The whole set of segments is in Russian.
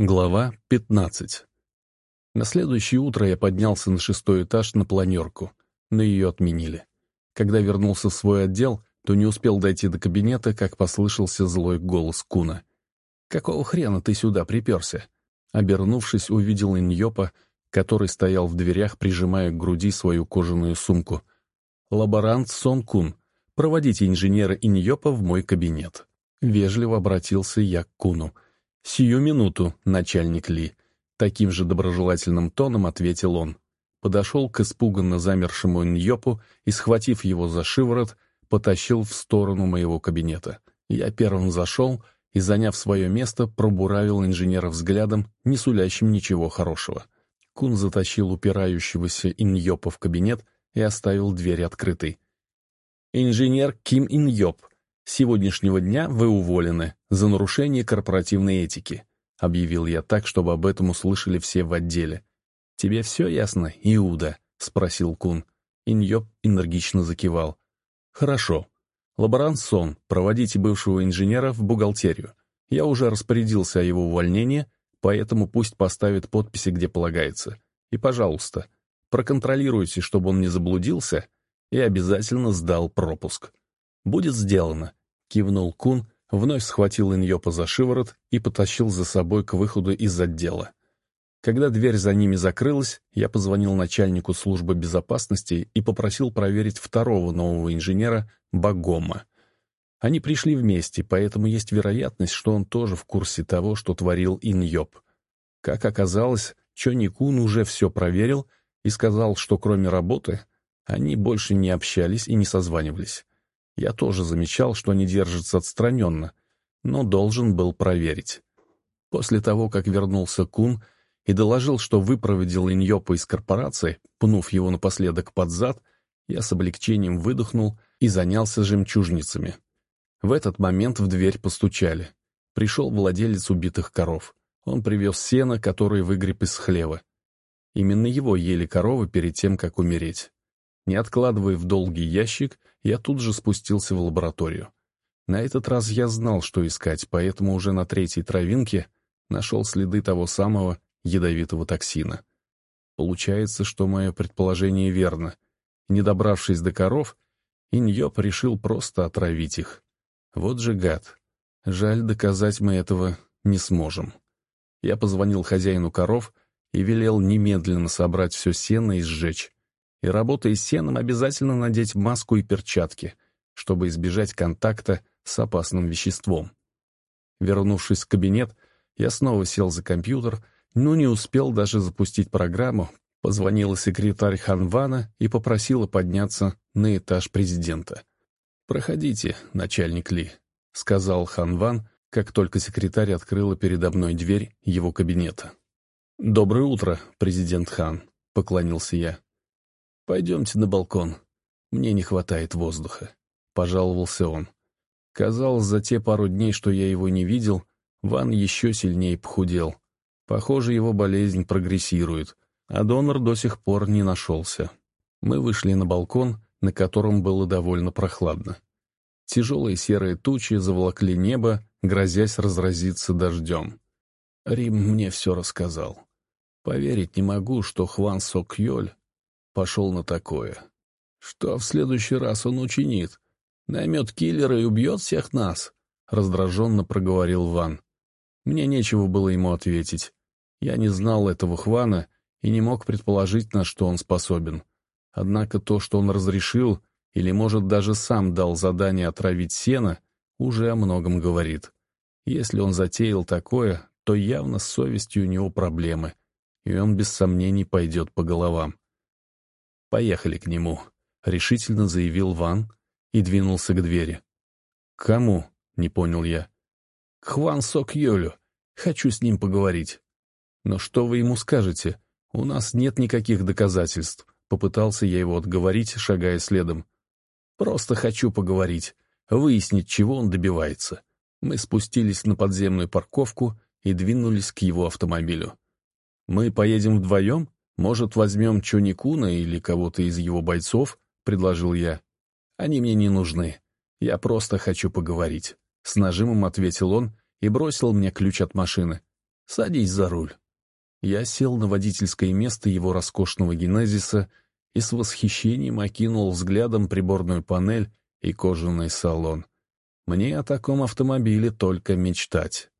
Глава 15 На следующее утро я поднялся на шестой этаж на планерку, но ее отменили. Когда вернулся в свой отдел, то не успел дойти до кабинета, как послышался злой голос Куна. «Какого хрена ты сюда приперся?» Обернувшись, увидел Иньопа, который стоял в дверях, прижимая к груди свою кожаную сумку. «Лаборант Сон Кун, проводите инженера Иньопа в мой кабинет». Вежливо обратился я к Куну — «Сию минуту, начальник Ли», — таким же доброжелательным тоном ответил он. Подошел к испуганно замершему Ньопу и, схватив его за шиворот, потащил в сторону моего кабинета. Я первым зашел и, заняв свое место, пробуравил инженера взглядом, не сулящим ничего хорошего. Кун затащил упирающегося Иньопа в кабинет и оставил дверь открытой. «Инженер Ким Иньоп, сегодняшнего дня вы уволены за нарушение корпоративной этики», — объявил я так, чтобы об этом услышали все в отделе. «Тебе все ясно, Иуда?» — спросил Кун. Иньоп энергично закивал. «Хорошо. Лаборант Сон, проводите бывшего инженера в бухгалтерию. Я уже распорядился о его увольнении, поэтому пусть поставит подписи, где полагается. И, пожалуйста, проконтролируйте, чтобы он не заблудился и обязательно сдал пропуск. Будет сделано. Кивнул Кун, вновь схватил Иньопа за шиворот и потащил за собой к выходу из отдела. Когда дверь за ними закрылась, я позвонил начальнику службы безопасности и попросил проверить второго нового инженера, Багома. Они пришли вместе, поэтому есть вероятность, что он тоже в курсе того, что творил Иньоп. Как оказалось, Чони Кун уже все проверил и сказал, что кроме работы они больше не общались и не созванивались. Я тоже замечал, что они держатся отстраненно, но должен был проверить. После того, как вернулся Кун и доложил, что выпроводил Иньопа из корпорации, пнув его напоследок под зад, я с облегчением выдохнул и занялся жемчужницами. В этот момент в дверь постучали. Пришел владелец убитых коров. Он привез сено, которое выгреб из хлева. Именно его ели коровы перед тем, как умереть. Не откладывая в долгий ящик, я тут же спустился в лабораторию. На этот раз я знал, что искать, поэтому уже на третьей травинке нашел следы того самого ядовитого токсина. Получается, что мое предположение верно. Не добравшись до коров, Иньоп решил просто отравить их. Вот же гад. Жаль, доказать мы этого не сможем. Я позвонил хозяину коров и велел немедленно собрать все сено и сжечь и, работая сеном, обязательно надеть маску и перчатки, чтобы избежать контакта с опасным веществом. Вернувшись в кабинет, я снова сел за компьютер, но не успел даже запустить программу, позвонила секретарь Ханвана и попросила подняться на этаж президента. «Проходите, начальник Ли», — сказал Ханван, как только секретарь открыла передо мной дверь его кабинета. «Доброе утро, президент Хан», — поклонился я. «Пойдемте на балкон. Мне не хватает воздуха», — пожаловался он. Казалось, за те пару дней, что я его не видел, Ван еще сильнее похудел. Похоже, его болезнь прогрессирует, а донор до сих пор не нашелся. Мы вышли на балкон, на котором было довольно прохладно. Тяжелые серые тучи заволокли небо, грозясь разразиться дождем. Рим мне все рассказал. Поверить не могу, что Хван Сок Йоль пошел на такое. Что в следующий раз он учинит? Наймет киллера и убьет всех нас? Раздраженно проговорил Ван. Мне нечего было ему ответить. Я не знал этого Хвана и не мог предположить, на что он способен. Однако то, что он разрешил, или, может, даже сам дал задание отравить сено, уже о многом говорит. Если он затеял такое, то явно с совестью у него проблемы, и он без сомнений пойдет по головам. «Поехали к нему», — решительно заявил Ван и двинулся к двери. «К кому?» — не понял я. «К Хван Сок Йолю. Хочу с ним поговорить». «Но что вы ему скажете? У нас нет никаких доказательств», — попытался я его отговорить, шагая следом. «Просто хочу поговорить, выяснить, чего он добивается». Мы спустились на подземную парковку и двинулись к его автомобилю. «Мы поедем вдвоем?» «Может, возьмем Чоникуна или кого-то из его бойцов?» — предложил я. «Они мне не нужны. Я просто хочу поговорить». С нажимом ответил он и бросил мне ключ от машины. Садись за руль». Я сел на водительское место его роскошного генезиса и с восхищением окинул взглядом приборную панель и кожаный салон. Мне о таком автомобиле только мечтать.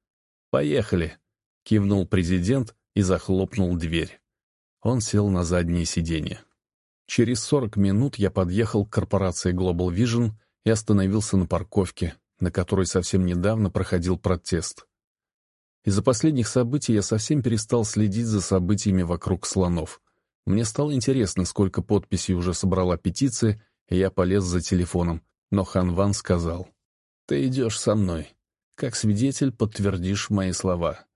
«Поехали!» — кивнул президент и захлопнул дверь. Он сел на заднее сиденье. Через 40 минут я подъехал к корпорации Global Vision и остановился на парковке, на которой совсем недавно проходил протест. Из-за последних событий я совсем перестал следить за событиями вокруг слонов. Мне стало интересно, сколько подписей уже собрала петиция, и я полез за телефоном, но Хан Ван сказал, «Ты идешь со мной. Как свидетель подтвердишь мои слова».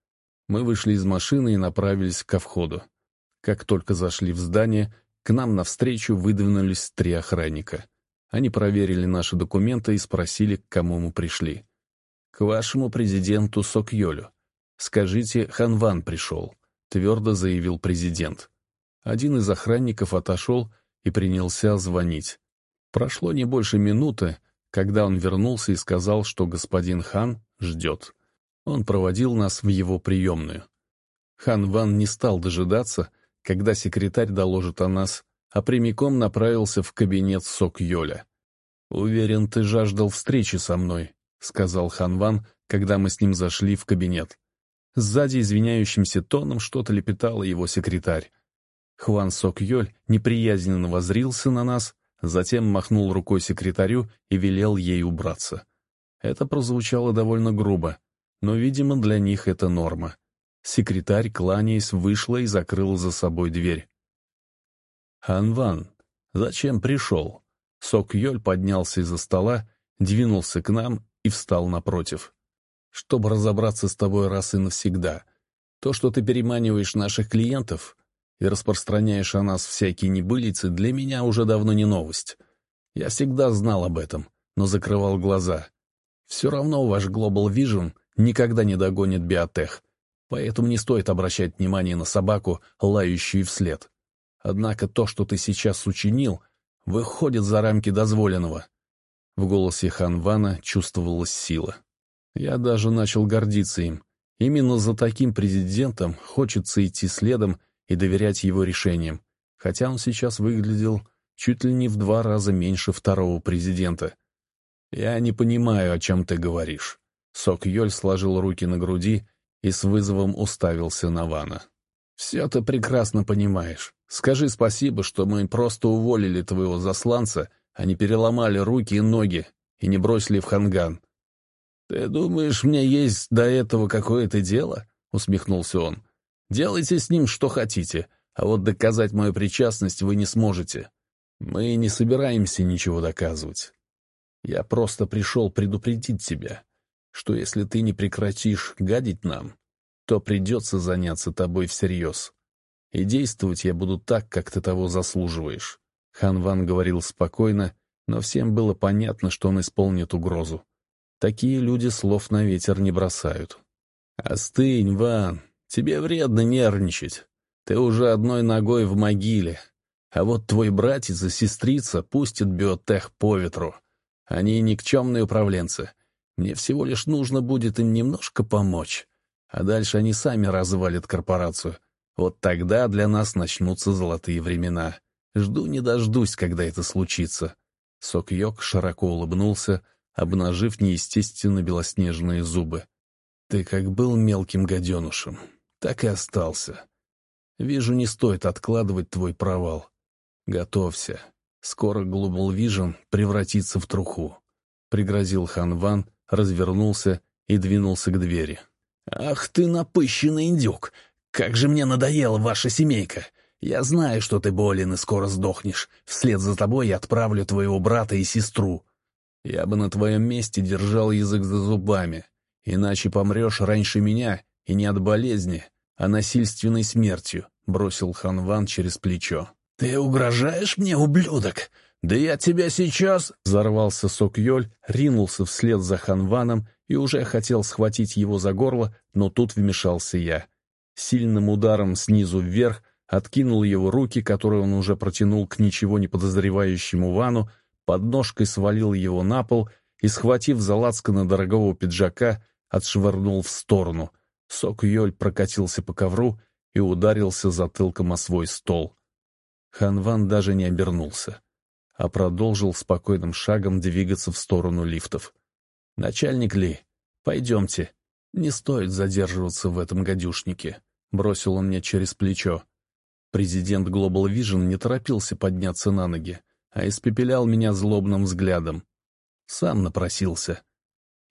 Мы вышли из машины и направились ко входу. Как только зашли в здание, к нам навстречу выдвинулись три охранника. Они проверили наши документы и спросили, к кому мы пришли. «К вашему президенту Сокьолю. Скажите, Ханван пришел», — твердо заявил президент. Один из охранников отошел и принялся звонить. Прошло не больше минуты, когда он вернулся и сказал, что господин Хан ждет. Он проводил нас в его приемную. Хан Ван не стал дожидаться, когда секретарь доложит о нас, а прямиком направился в кабинет Сок Йоля. «Уверен, ты жаждал встречи со мной», — сказал Хан Ван, когда мы с ним зашли в кабинет. Сзади извиняющимся тоном что-то лепетала его секретарь. Хван Сок Йоль неприязненно возрился на нас, затем махнул рукой секретарю и велел ей убраться. Это прозвучало довольно грубо, но, видимо, для них это норма. Секретарь, кланяясь, вышла и закрыла за собой дверь. «Ханван, зачем пришел?» Сок Йоль поднялся из-за стола, двинулся к нам и встал напротив. «Чтобы разобраться с тобой раз и навсегда. То, что ты переманиваешь наших клиентов и распространяешь о нас всякие небылицы, для меня уже давно не новость. Я всегда знал об этом, но закрывал глаза. Все равно ваш Global Vision никогда не догонит биотех, поэтому не стоит обращать внимание на собаку, лающую вслед. Однако то, что ты сейчас учинил, выходит за рамки дозволенного. В голосе Хан Вана чувствовалась сила. Я даже начал гордиться им. Именно за таким президентом хочется идти следом и доверять его решениям, хотя он сейчас выглядел чуть ли не в два раза меньше второго президента. «Я не понимаю, о чем ты говоришь». Сок Йоль сложил руки на груди и с вызовом уставился на Вана. «Все ты прекрасно понимаешь. Скажи спасибо, что мы просто уволили твоего засланца, а не переломали руки и ноги и не бросили в ханган. «Ты думаешь, мне есть до этого какое-то дело?» — усмехнулся он. «Делайте с ним что хотите, а вот доказать мою причастность вы не сможете. Мы не собираемся ничего доказывать. Я просто пришел предупредить тебя, что если ты не прекратишь гадить нам, то придется заняться тобой всерьез. И действовать я буду так, как ты того заслуживаешь». Хан Ван говорил спокойно, но всем было понятно, что он исполнит угрозу. Такие люди слов на ветер не бросают. «Остынь, Ван, тебе вредно нервничать. Ты уже одной ногой в могиле. А вот твой братец и сестрица пустят биотех по ветру. Они никчемные управленцы. Мне всего лишь нужно будет им немножко помочь. А дальше они сами развалят корпорацию. Вот тогда для нас начнутся золотые времена. Жду не дождусь, когда это случится». Сок-Йок широко улыбнулся, обнажив неестественно белоснежные зубы. «Ты как был мелким гаденушем, так и остался. Вижу, не стоит откладывать твой провал. Готовься. Скоро Global Vision превратится в труху», — пригрозил Хан Ван, развернулся и двинулся к двери. «Ах ты напыщенный индюк! Как же мне надоела ваша семейка! Я знаю, что ты болен и скоро сдохнешь. Вслед за тобой я отправлю твоего брата и сестру. Я бы на твоем месте держал язык за зубами, иначе помрешь раньше меня, и не от болезни, а насильственной смертью», — бросил Ханван через плечо. «Ты угрожаешь мне, ублюдок? Да я тебя сейчас...» Взорвался Сокьёль, ринулся вслед за Ханваном и уже хотел схватить его за горло, но тут вмешался я. Сильным ударом снизу вверх откинул его руки, которые он уже протянул к ничего не подозревающему Вану, подножкой свалил его на пол и, схватив за лацканы дорогого пиджака, отшвырнул в сторону. Сок Йоль прокатился по ковру и ударился затылком о свой стол. Ханван даже не обернулся, а продолжил спокойным шагом двигаться в сторону лифтов. «Начальник Ли, пойдемте. Не стоит задерживаться в этом гадюшнике», — бросил он мне через плечо. Президент Global Vision не торопился подняться на ноги, а испепелял меня злобным взглядом. Сам напросился.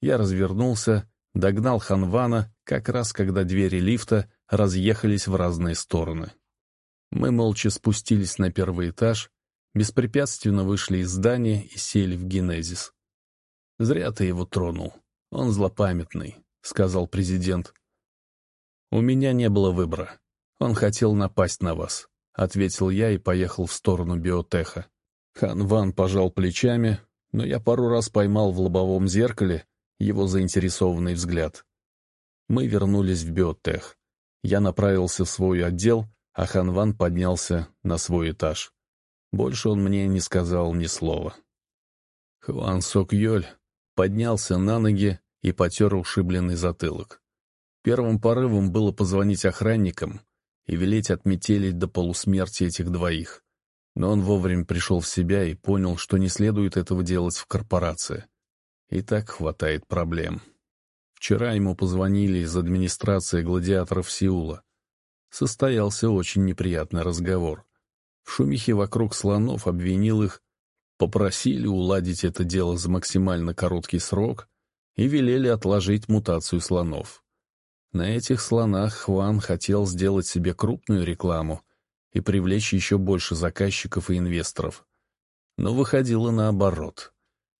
Я развернулся, догнал Ханвана, как раз когда двери лифта разъехались в разные стороны. Мы молча спустились на первый этаж, беспрепятственно вышли из здания и сели в генезис. «Зря ты его тронул. Он злопамятный», — сказал президент. «У меня не было выбора. Он хотел напасть на вас», — ответил я и поехал в сторону биотеха. Хан Ван пожал плечами, но я пару раз поймал в лобовом зеркале его заинтересованный взгляд. Мы вернулись в биотех. Я направился в свой отдел, а Хан Ван поднялся на свой этаж. Больше он мне не сказал ни слова. Хван Сок Йоль поднялся на ноги и потер ушибленный затылок. Первым порывом было позвонить охранникам и велеть отметелить до полусмерти этих двоих. Но он вовремя пришел в себя и понял, что не следует этого делать в корпорации. И так хватает проблем. Вчера ему позвонили из администрации гладиаторов Сеула. Состоялся очень неприятный разговор. В шумихе вокруг слонов обвинил их, попросили уладить это дело за максимально короткий срок и велели отложить мутацию слонов. На этих слонах Хван хотел сделать себе крупную рекламу и привлечь еще больше заказчиков и инвесторов. Но выходило наоборот.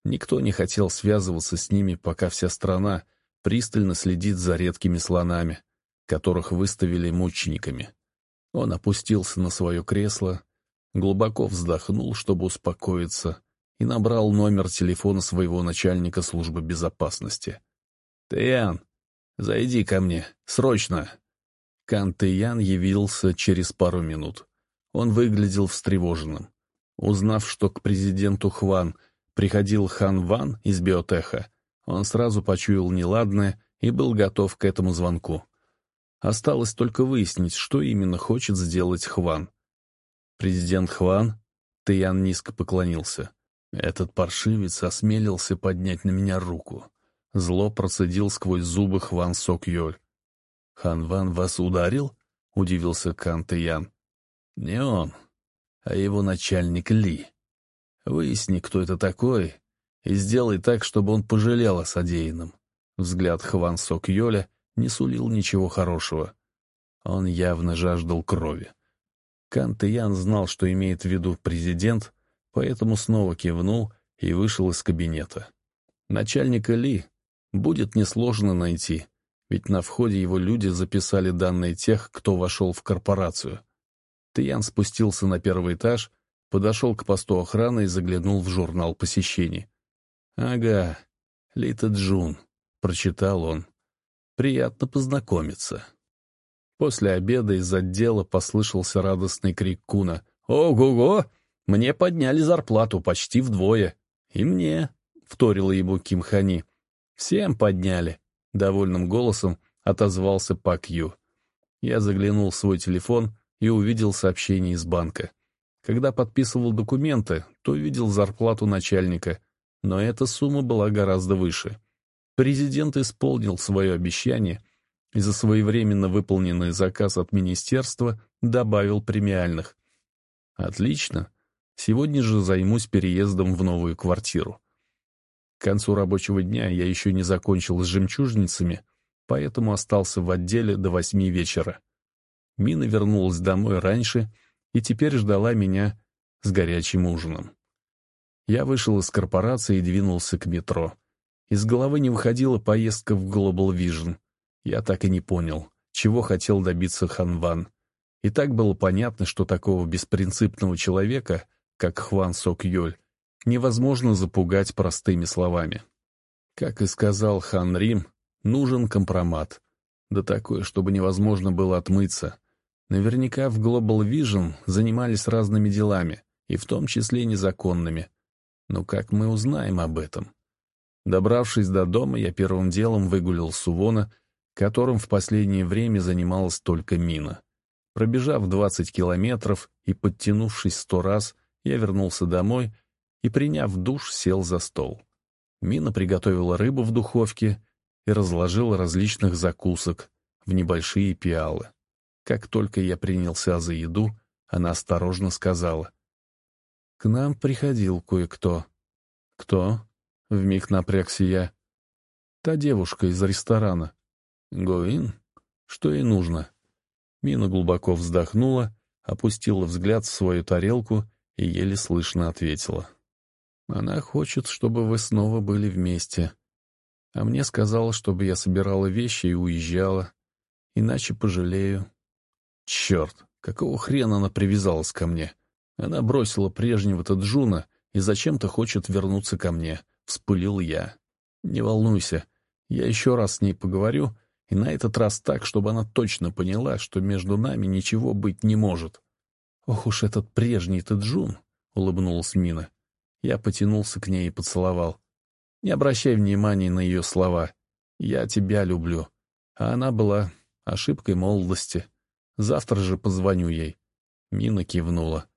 Никто не хотел связываться с ними, пока вся страна пристально следит за редкими слонами, которых выставили мучениками. Он опустился на свое кресло, глубоко вздохнул, чтобы успокоиться, и набрал номер телефона своего начальника службы безопасности. «Тэян, зайди ко мне, срочно!» Кан Тэян явился через пару минут. Он выглядел встревоженным. Узнав, что к президенту Хван — приходил Хан Ван из биотеха, он сразу почуял неладное и был готов к этому звонку. Осталось только выяснить, что именно хочет сделать Хван. «Президент Хван?» Тэян низко поклонился. Этот паршивец осмелился поднять на меня руку. Зло процедил сквозь зубы Хван Сок Йоль. «Хан Ван вас ударил?» — удивился Кан Тэян. «Не он, а его начальник Ли». Выясни, кто это такой, и сделай так, чтобы он пожалел о содеянном. Взгляд Хван Сок Йоля не сулил ничего хорошего. Он явно жаждал крови. Кант Ян знал, что имеет в виду президент, поэтому снова кивнул и вышел из кабинета. Начальника Ли будет несложно найти, ведь на входе его люди записали данные тех, кто вошел в корпорацию. Тиян спустился на первый этаж — подошел к посту охраны и заглянул в журнал посещений. «Ага, Лита Джун», — прочитал он. «Приятно познакомиться». После обеда из отдела послышался радостный крик Куна. «Ого-го! Мне подняли зарплату почти вдвое. И мне», — вторила ему Ким Хани. «Всем подняли», — довольным голосом отозвался Пак Ю. Я заглянул в свой телефон и увидел сообщение из банка. Когда подписывал документы, то видел зарплату начальника, но эта сумма была гораздо выше. Президент исполнил свое обещание и за своевременно выполненный заказ от министерства добавил премиальных. Отлично. Сегодня же займусь переездом в новую квартиру. К концу рабочего дня я еще не закончил с жемчужницами, поэтому остался в отделе до восьми вечера. Мина вернулась домой раньше и теперь ждала меня с горячим ужином. Я вышел из корпорации и двинулся к метро. Из головы не выходила поездка в Global Vision. Я так и не понял, чего хотел добиться Ханван. И так было понятно, что такого беспринципного человека, как Хван Сок Йоль, невозможно запугать простыми словами. Как и сказал Хан Рим, нужен компромат. Да такой, чтобы невозможно было отмыться. Наверняка в Global Vision занимались разными делами, и в том числе незаконными. Но как мы узнаем об этом? Добравшись до дома, я первым делом выгулил Сувона, которым в последнее время занималась только Мина. Пробежав 20 километров и подтянувшись сто раз, я вернулся домой и, приняв душ, сел за стол. Мина приготовила рыбу в духовке и разложила различных закусок в небольшие пиалы. Как только я принялся за еду, она осторожно сказала. «К нам приходил кое-кто». «Кто?» — вмиг напрягся я. «Та девушка из ресторана». «Гоин? Что ей нужно?» Мина глубоко вздохнула, опустила взгляд в свою тарелку и еле слышно ответила. «Она хочет, чтобы вы снова были вместе. А мне сказала, чтобы я собирала вещи и уезжала. Иначе пожалею». «Черт, какого хрена она привязалась ко мне? Она бросила прежнего-то Джуна и зачем-то хочет вернуться ко мне», — вспылил я. «Не волнуйся, я еще раз с ней поговорю, и на этот раз так, чтобы она точно поняла, что между нами ничего быть не может. «Ох уж этот прежний-то Джун!» — улыбнулась Мина. Я потянулся к ней и поцеловал. «Не обращай внимания на ее слова. Я тебя люблю». А она была ошибкой молодости. Завтра же позвоню ей. Мина кивнула.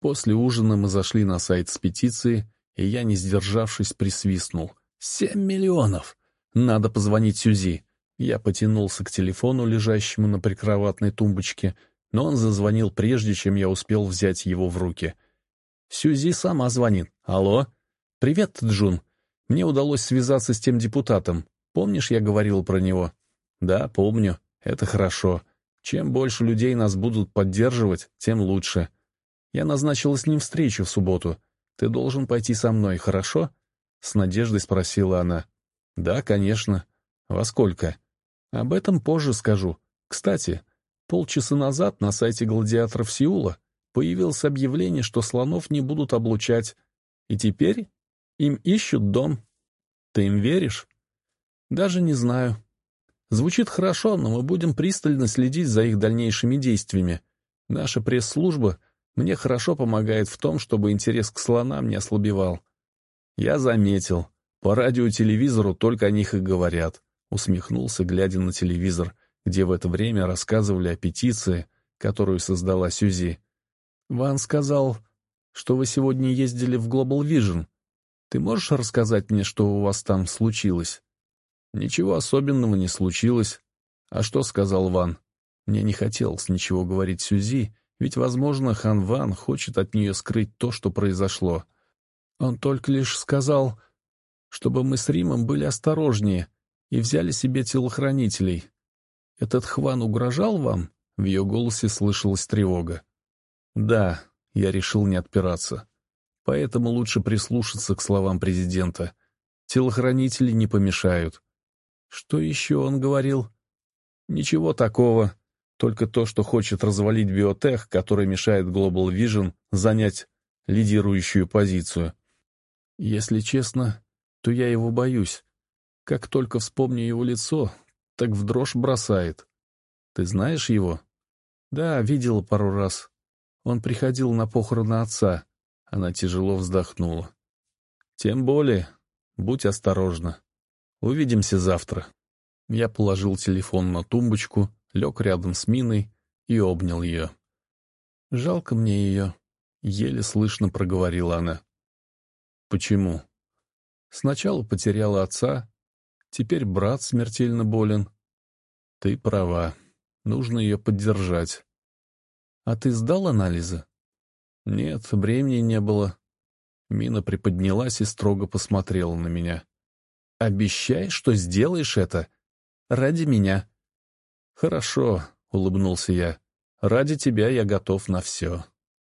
После ужина мы зашли на сайт с петицией, и я, не сдержавшись, присвистнул. «Семь миллионов! Надо позвонить Сюзи. Я потянулся к телефону, лежащему на прикроватной тумбочке, но он зазвонил прежде, чем я успел взять его в руки. Сюзи сама звонит. «Алло?» «Привет, Джун. Мне удалось связаться с тем депутатом. Помнишь, я говорил про него?» «Да, помню. Это хорошо. Чем больше людей нас будут поддерживать, тем лучше. Я назначила с ним встречу в субботу. Ты должен пойти со мной, хорошо?» С надеждой спросила она. «Да, конечно. Во сколько?» Об этом позже скажу. Кстати, полчаса назад на сайте гладиаторов Сеула появилось объявление, что слонов не будут облучать, и теперь им ищут дом. Ты им веришь? Даже не знаю. Звучит хорошо, но мы будем пристально следить за их дальнейшими действиями. Наша пресс-служба мне хорошо помогает в том, чтобы интерес к слонам не ослабевал. Я заметил, по радио-телевизору только о них и говорят усмехнулся, глядя на телевизор, где в это время рассказывали о петиции, которую создала Сюзи. «Ван сказал, что вы сегодня ездили в Global Vision. Ты можешь рассказать мне, что у вас там случилось?» «Ничего особенного не случилось. А что сказал Ван?» Мне не хотелось ничего говорить Сюзи, ведь, возможно, Хан Ван хочет от нее скрыть то, что произошло. Он только лишь сказал, чтобы мы с Римом были осторожнее, и взяли себе телохранителей. Этот Хван угрожал вам?» В ее голосе слышалась тревога. «Да», — я решил не отпираться. «Поэтому лучше прислушаться к словам президента. Телохранители не помешают». «Что еще он говорил?» «Ничего такого. Только то, что хочет развалить биотех, который мешает Global Vision занять лидирующую позицию. Если честно, то я его боюсь. Как только вспомню его лицо, так в дрожь бросает. Ты знаешь его? Да, видела пару раз. Он приходил на похороны отца. Она тяжело вздохнула. Тем более, будь осторожна. Увидимся завтра. Я положил телефон на тумбочку, лег рядом с Миной и обнял ее. Жалко мне ее, еле слышно проговорила она. Почему? Сначала потеряла отца, Теперь брат смертельно болен. Ты права. Нужно ее поддержать. А ты сдал анализы? Нет, времени не было. Мина приподнялась и строго посмотрела на меня. Обещай, что сделаешь это. Ради меня. Хорошо, улыбнулся я. Ради тебя я готов на все.